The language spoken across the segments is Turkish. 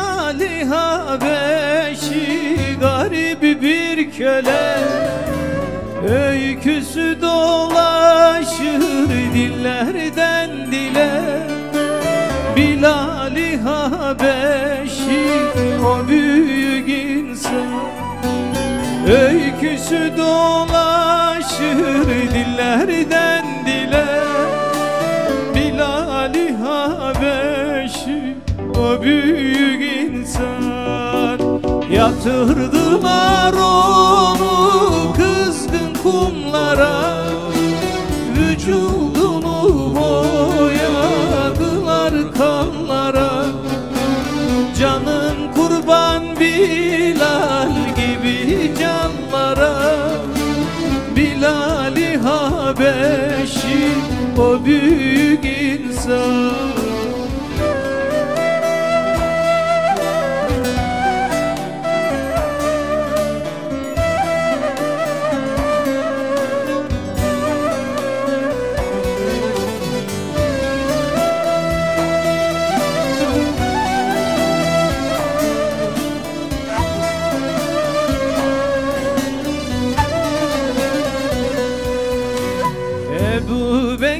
Ali Habeşi garip bir köle. Öyküsü dolaşır dillerden dile. Bilal-i Habeşi o büyük insan. Öyküsü dolaşır dillerden dile. Bilal-i Habeşi o büyük Yatırdılar onu kızgın kumlara. Vücudunu boyadılar kanlara. Canım kurban Bilal gibi canlara. Bilal-i Habeşi o büyük insan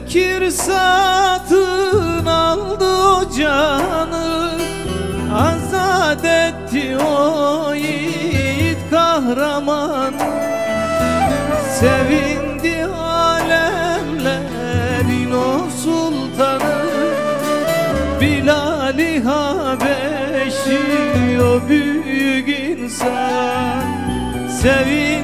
Bekir satın aldı o canı Azat etti o yiğit kahraman. Sevindi alemlerin o sultanı Bilal-i Habeşi o büyük insan. Sevindi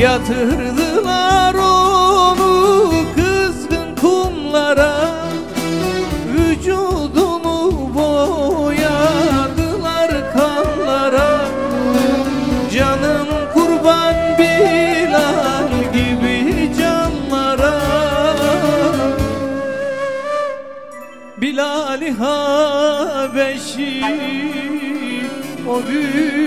Yatırdılar onu kızgın kumlara. Vücudunu boyadılar kanlara. Canım kurban Bilal gibi canlara. Bilal-i Habeşi o büyük